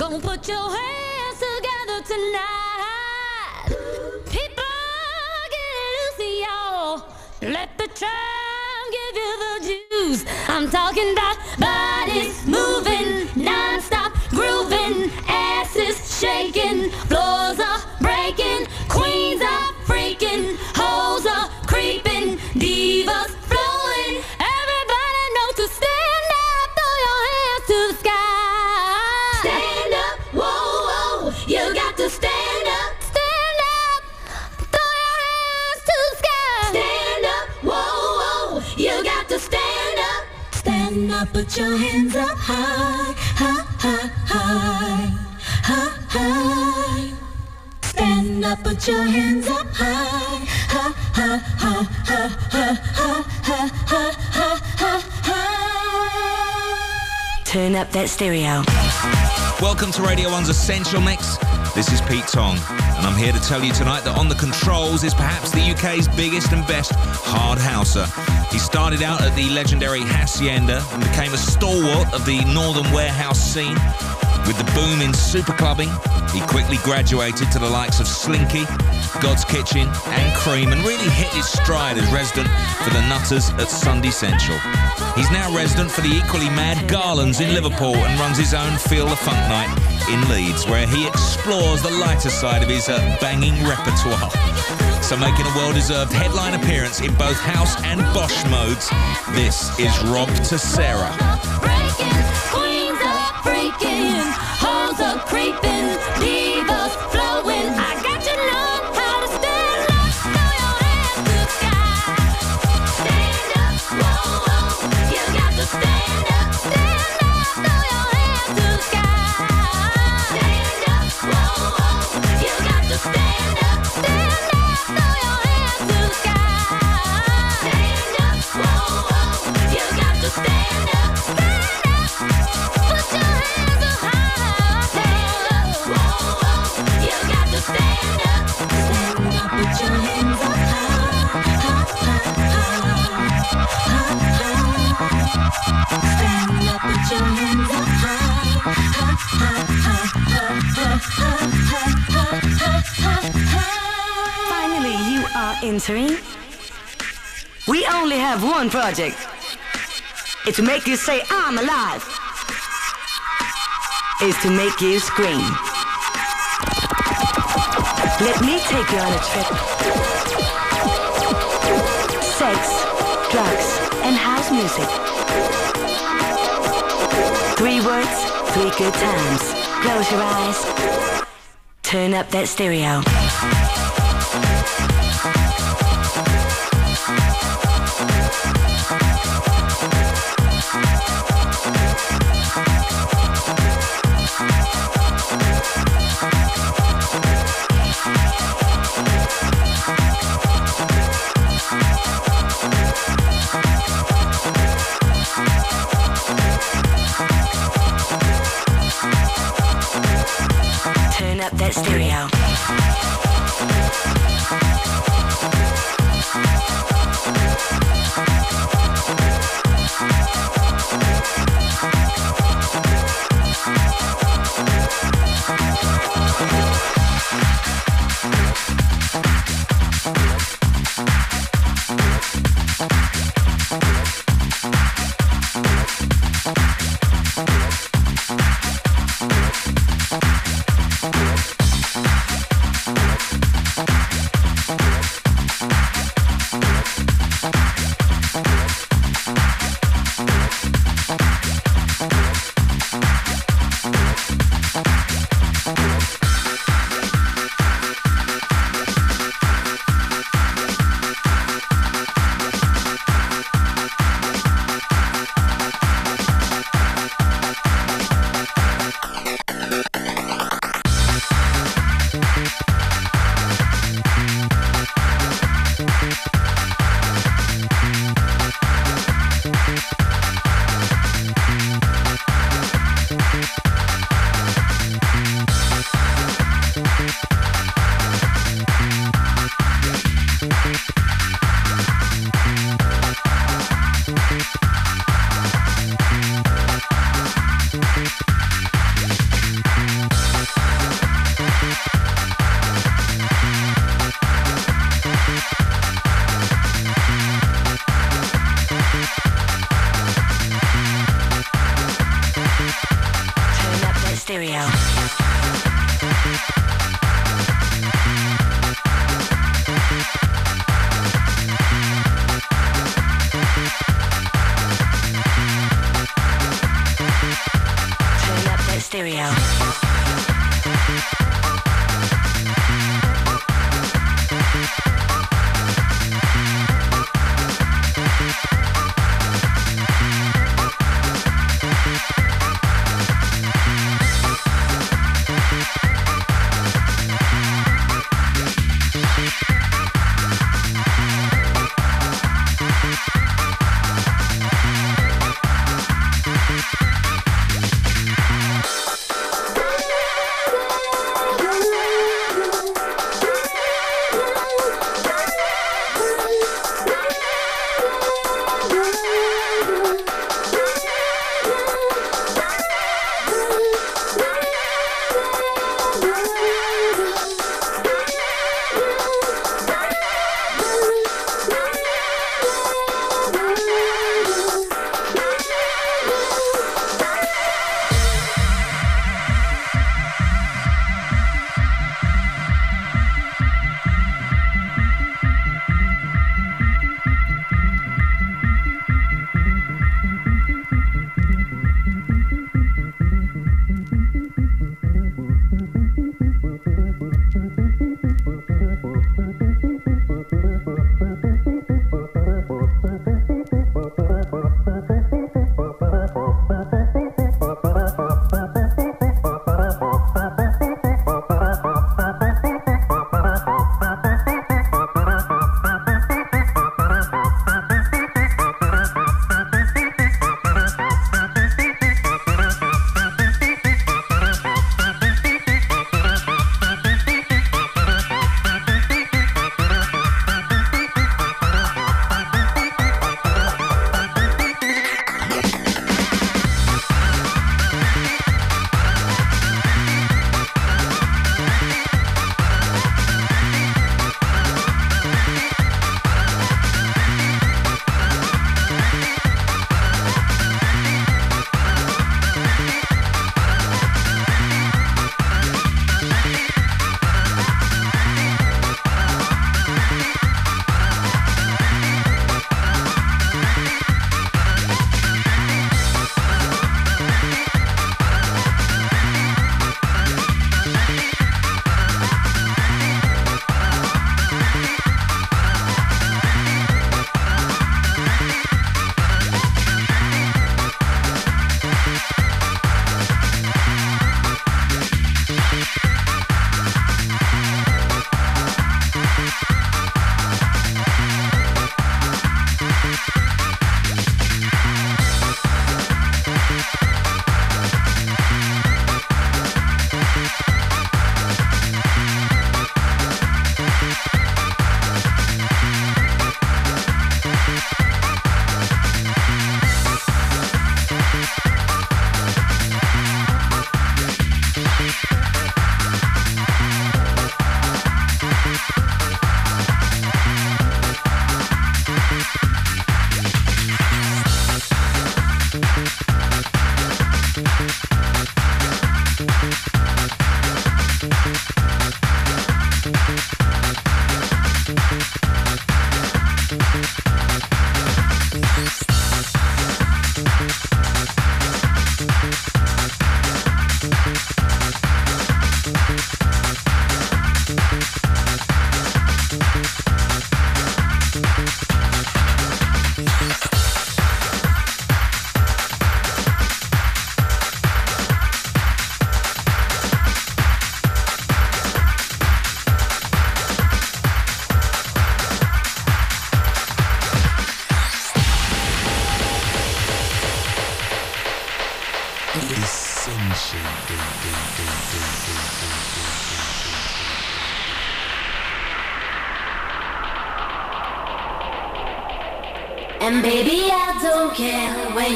Gonna put your hands together tonight. People, get loose, y'all. Let the tram give you the juice. I'm talking about bodies moving, non-stop grooving, asses shaking, floors are breaking, queens are freaking, hoes are Up, put your hands up high, high, high, high, high, high. Stand up, put your hands up high, high, high, high, high, high, high, high, high, high, high. Turn up that stereo. Welcome to Radio 1's Essential Mix. This is Pete Tong, and I'm here to tell you tonight that On the Controls is perhaps the UK's biggest and best hard houser. He started out at the legendary Hacienda and became a stalwart of the Northern Warehouse scene. With the boom in super clubbing, he quickly graduated to the likes of Slinky, God's Kitchen, and Cream, and really hit his stride as resident for the Nutters at Sundissential. He's now resident for the equally mad Garlands in Liverpool and runs his own Feel the Funk night in Leeds, where he explores the lighter side of his uh, banging repertoire. So making a well-deserved headline appearance in both house and Bosch modes, this is Rob to are. We only have one project. It's to make you say, I'm alive. It's to make you scream. Let me take you on a trip. Sex, drugs, and house music. Three words, three good times. Close your eyes. Turn up that stereo.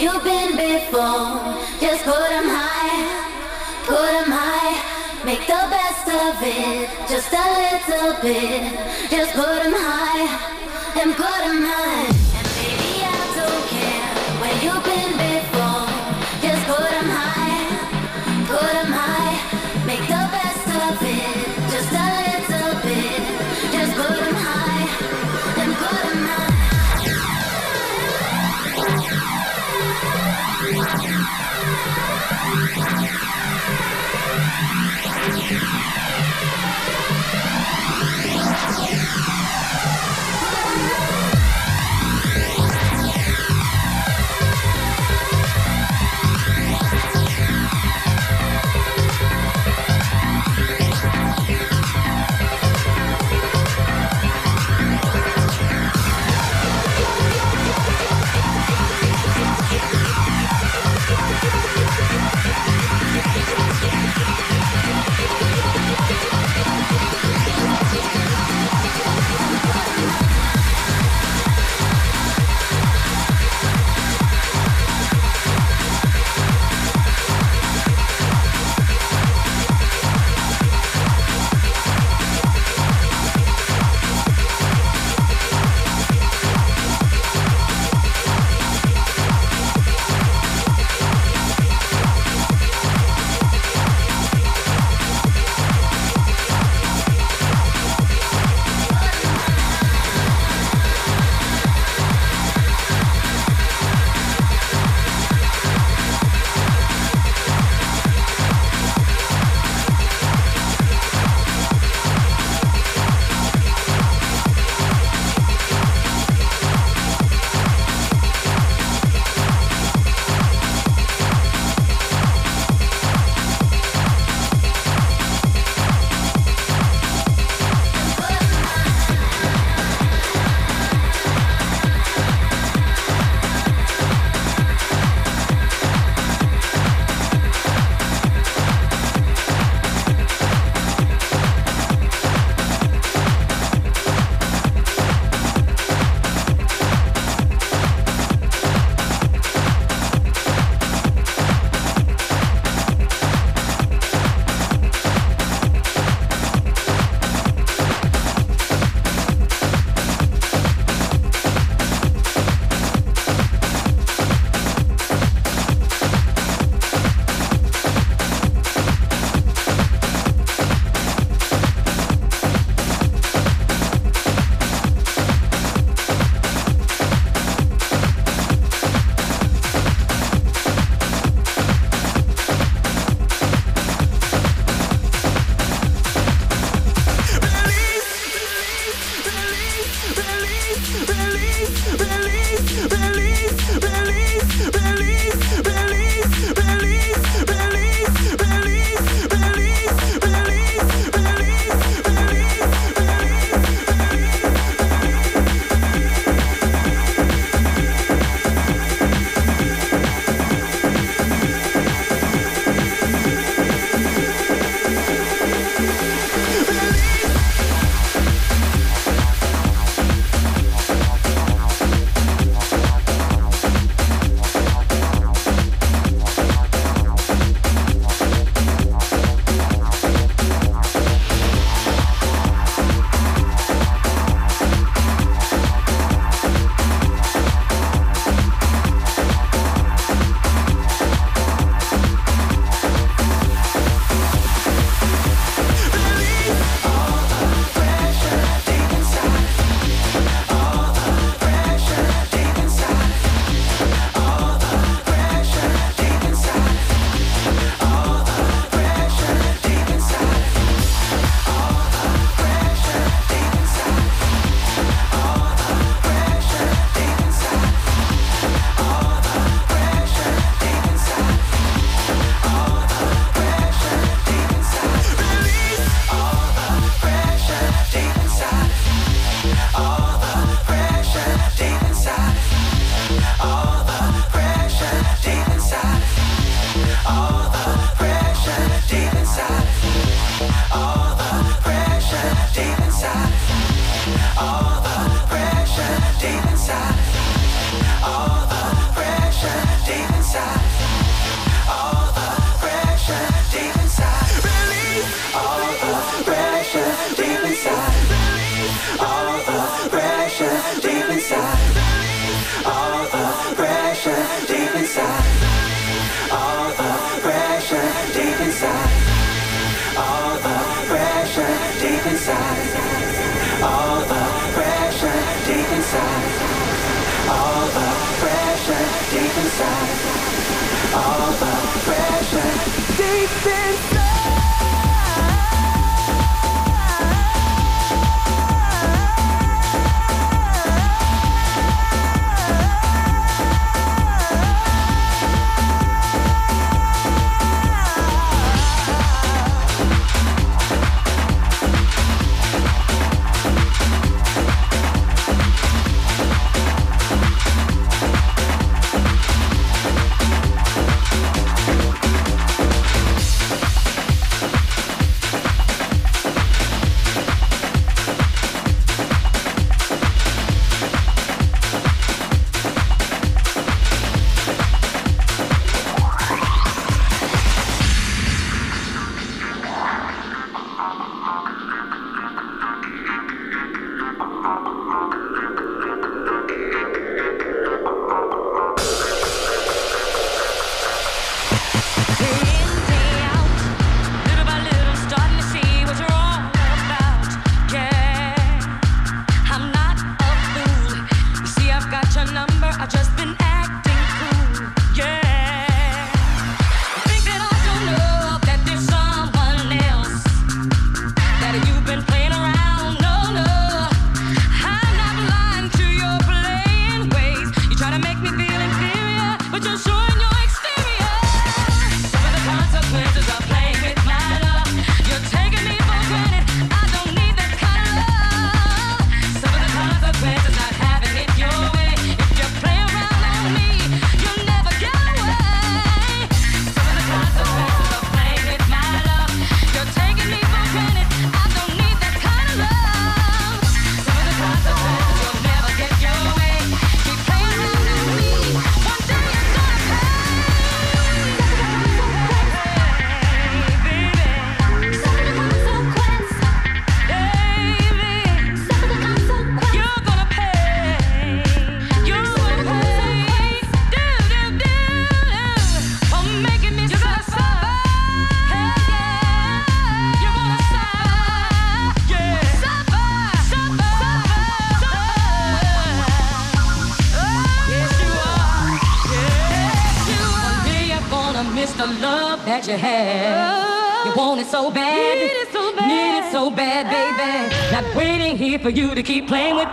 You've been before. Just put 'em high, put 'em high. Make the best of it, just a little bit. Just put 'em high and put 'em high. And baby, I don't care where you've been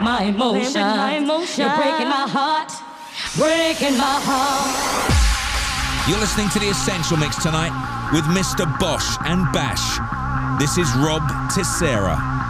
my emotions. My emotion. You're breaking my heart, breaking my heart. You're listening to the Essential Mix tonight with Mr. Bosch and Bash. This is Rob Tissera.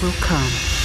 will come.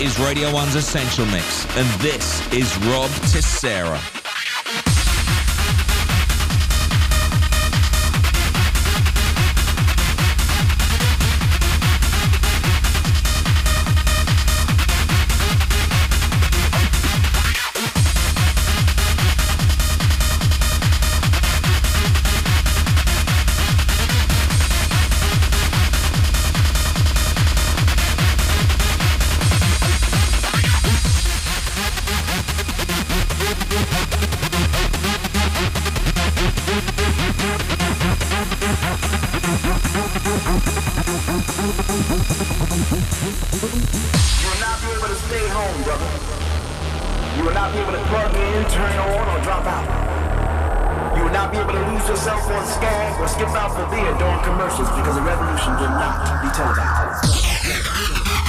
Is Radio 1's Essential Mix, and this is Rob Tissera. yourself on Skag or skip out for Theodore commercials because the revolution did not be televised.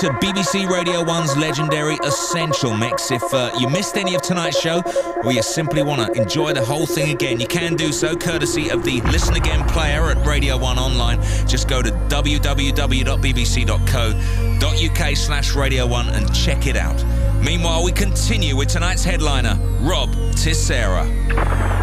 To BBC Radio 1's legendary Essential Mix. If uh, you missed any of tonight's show, or you simply want to enjoy the whole thing again, you can do so courtesy of the Listen Again player at Radio 1 Online. Just go to www.bbc.co.uk slash Radio 1 and check it out. Meanwhile, we continue with tonight's headliner, Rob Tissera.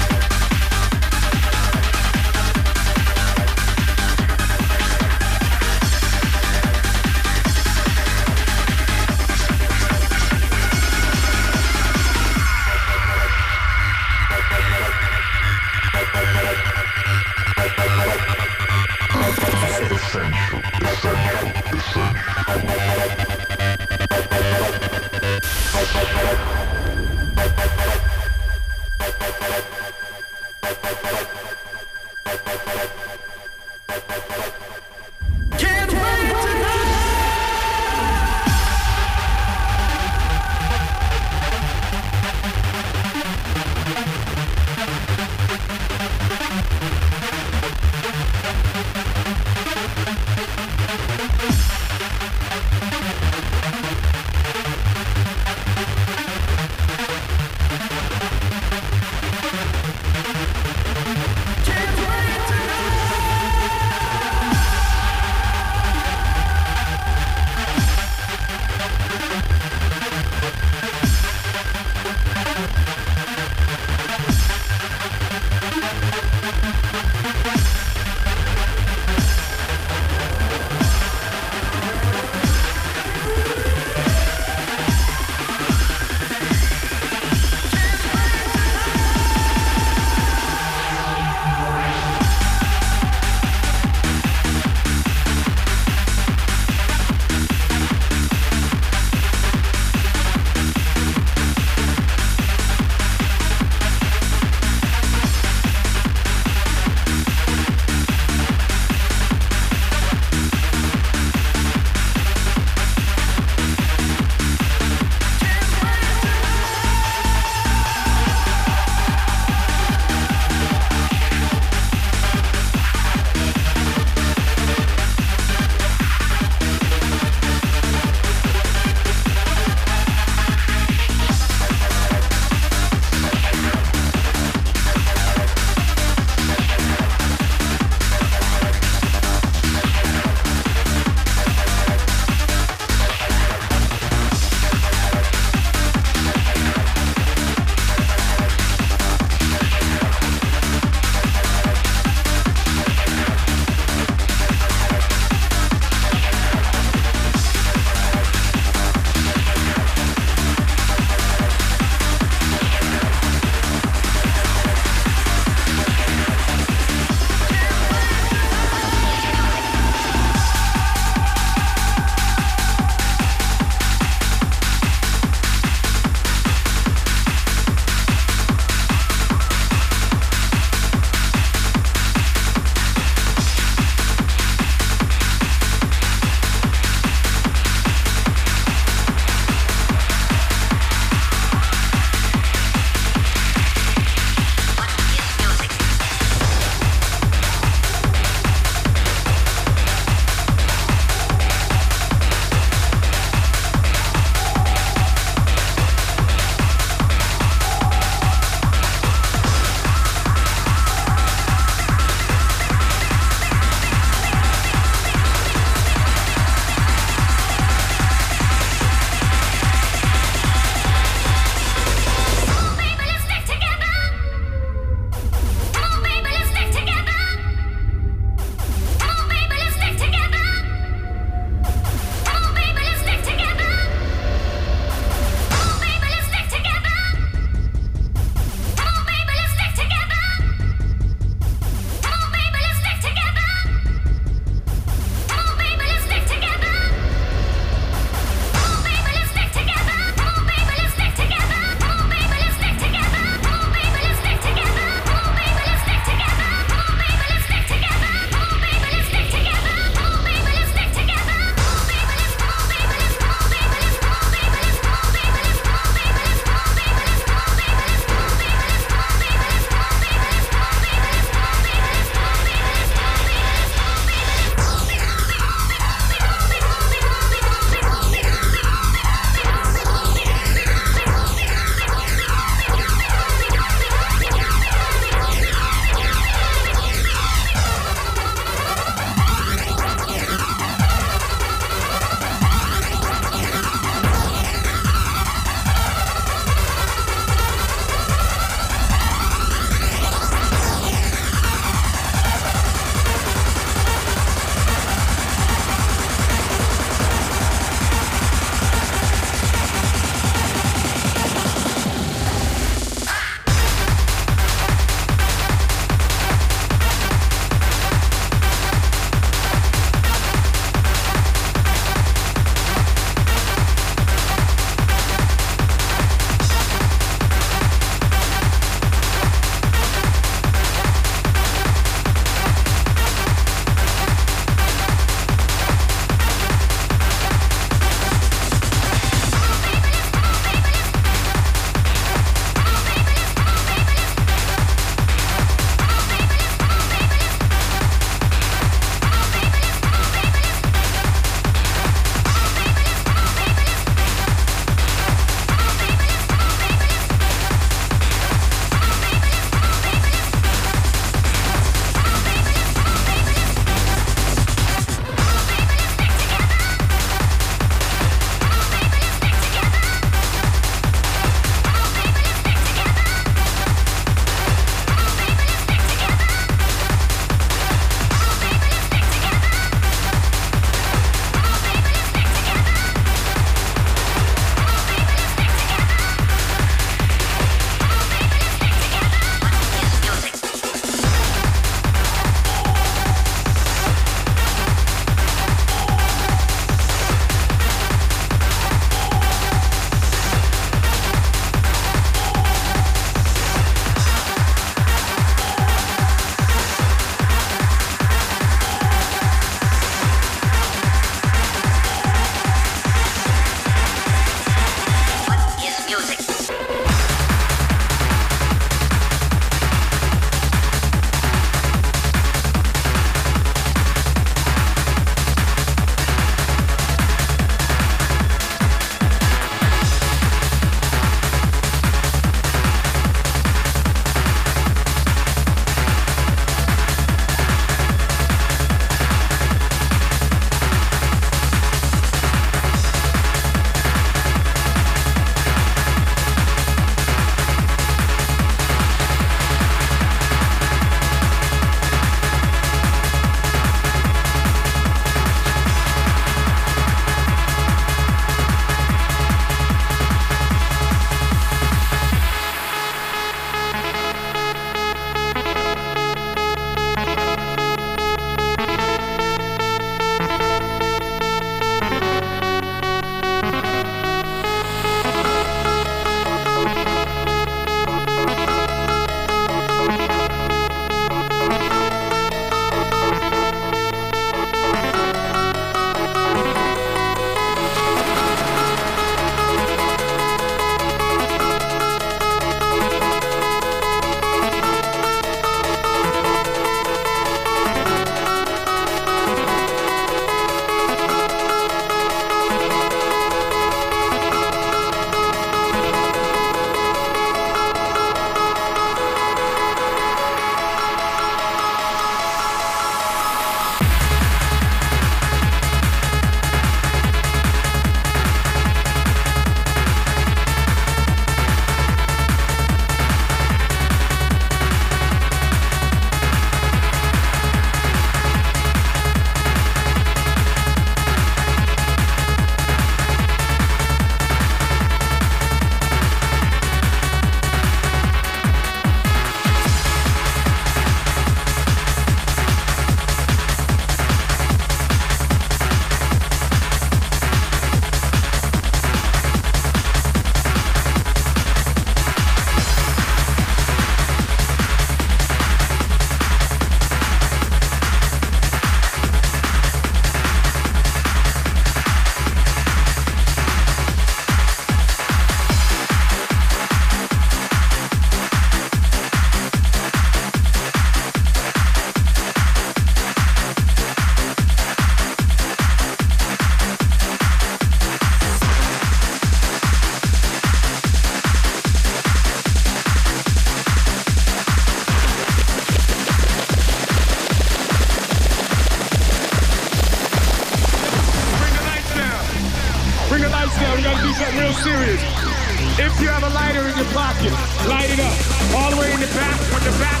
the back, the back,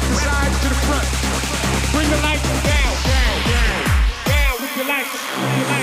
to the front. Bring the lights down, down, down, down with the lights. With the lights.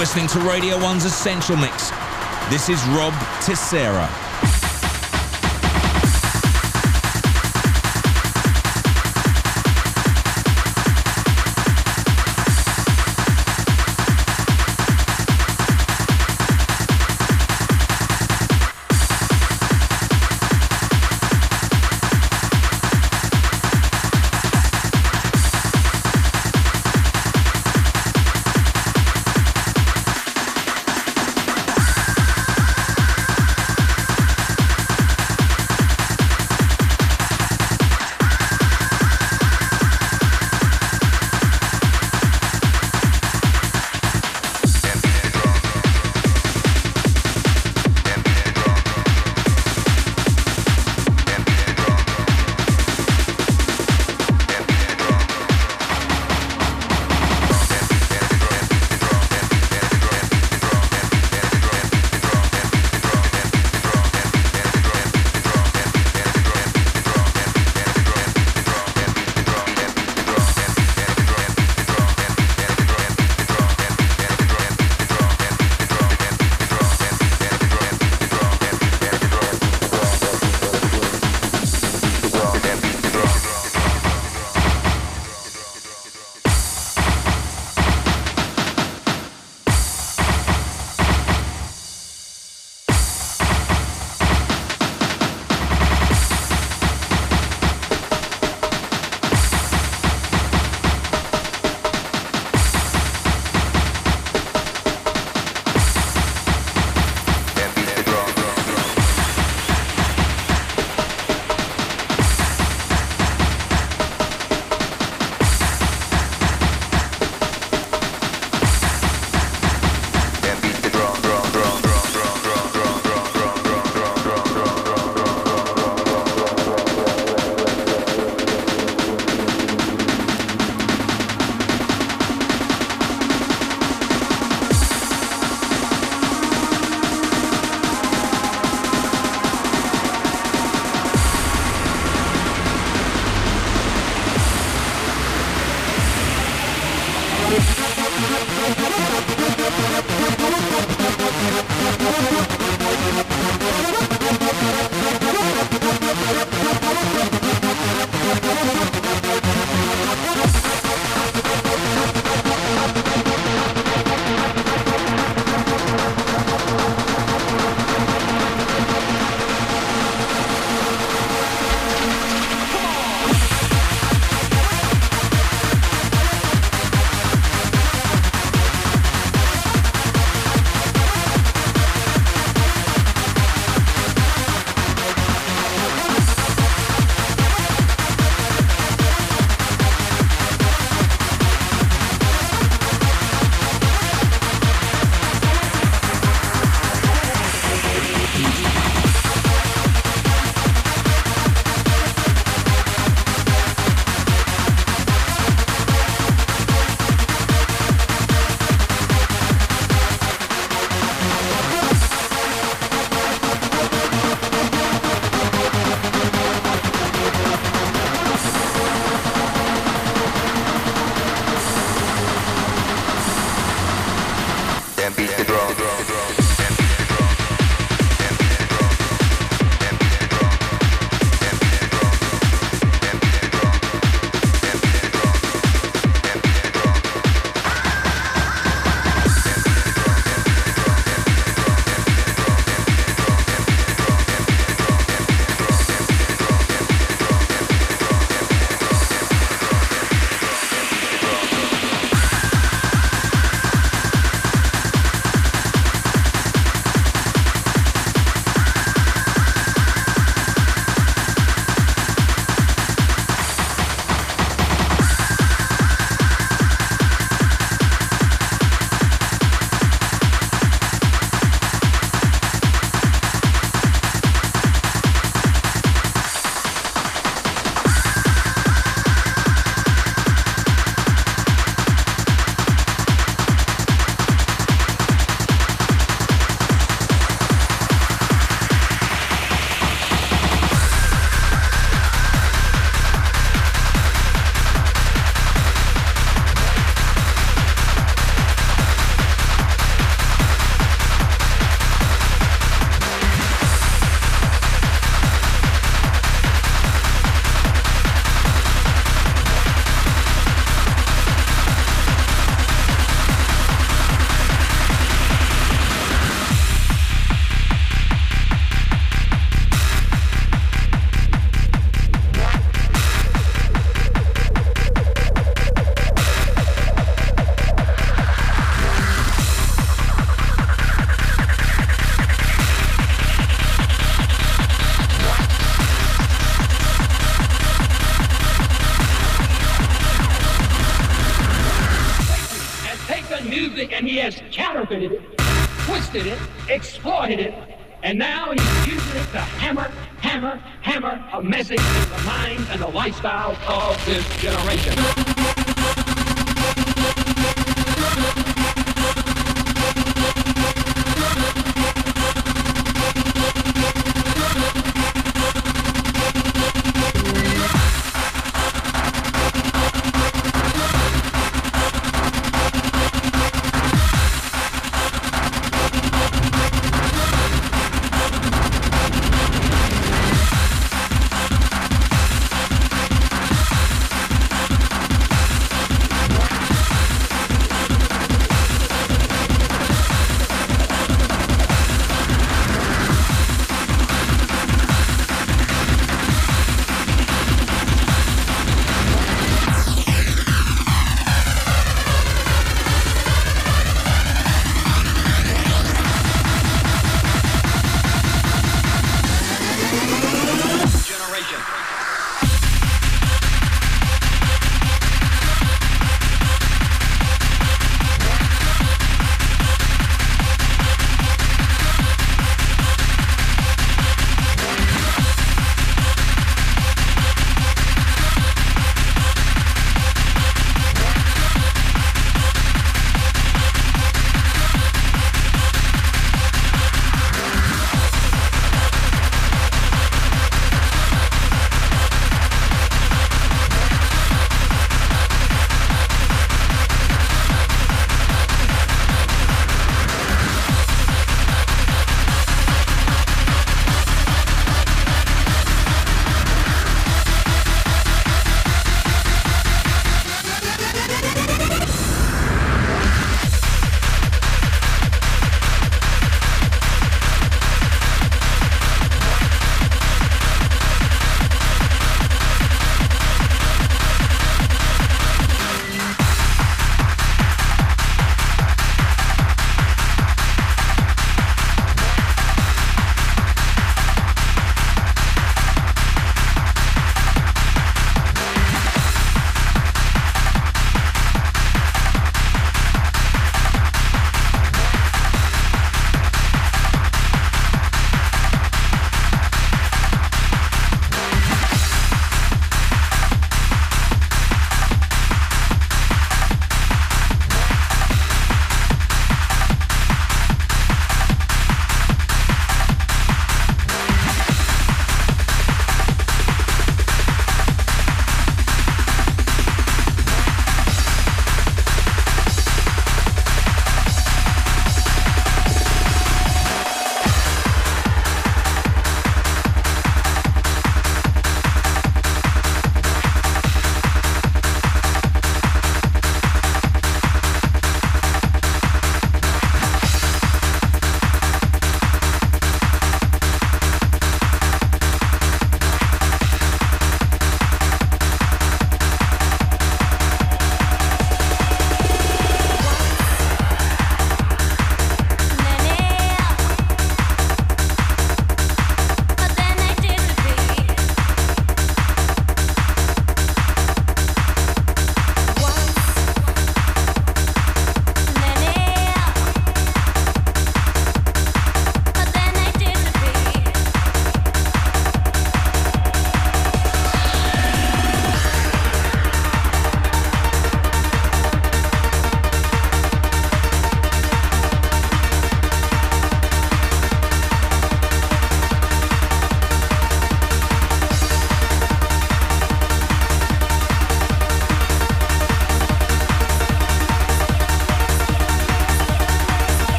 Listening to Radio 1's Essential Mix. This is Rob Tissera.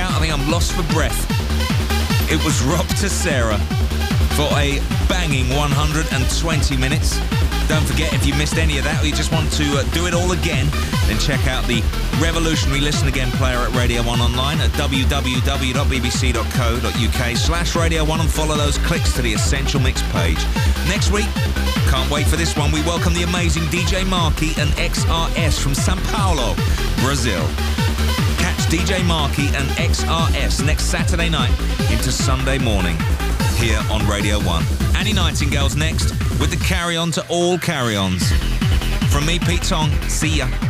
Workout. I think I'm lost for breath. It was Rob Tissera for a banging 120 minutes. Don't forget, if you missed any of that or you just want to uh, do it all again, then check out the revolutionary Listen Again player at Radio 1 online at www.bbc.co.uk slash Radio 1 and follow those clicks to the Essential Mix page. Next week, can't wait for this one, we welcome the amazing DJ Marky and XRS from Sao Paulo, Brazil. DJ Marky and XRS next Saturday night into Sunday morning here on Radio 1. Annie Nightingale's next with the carry on to all carry ons. From me, Pete Tong, see ya.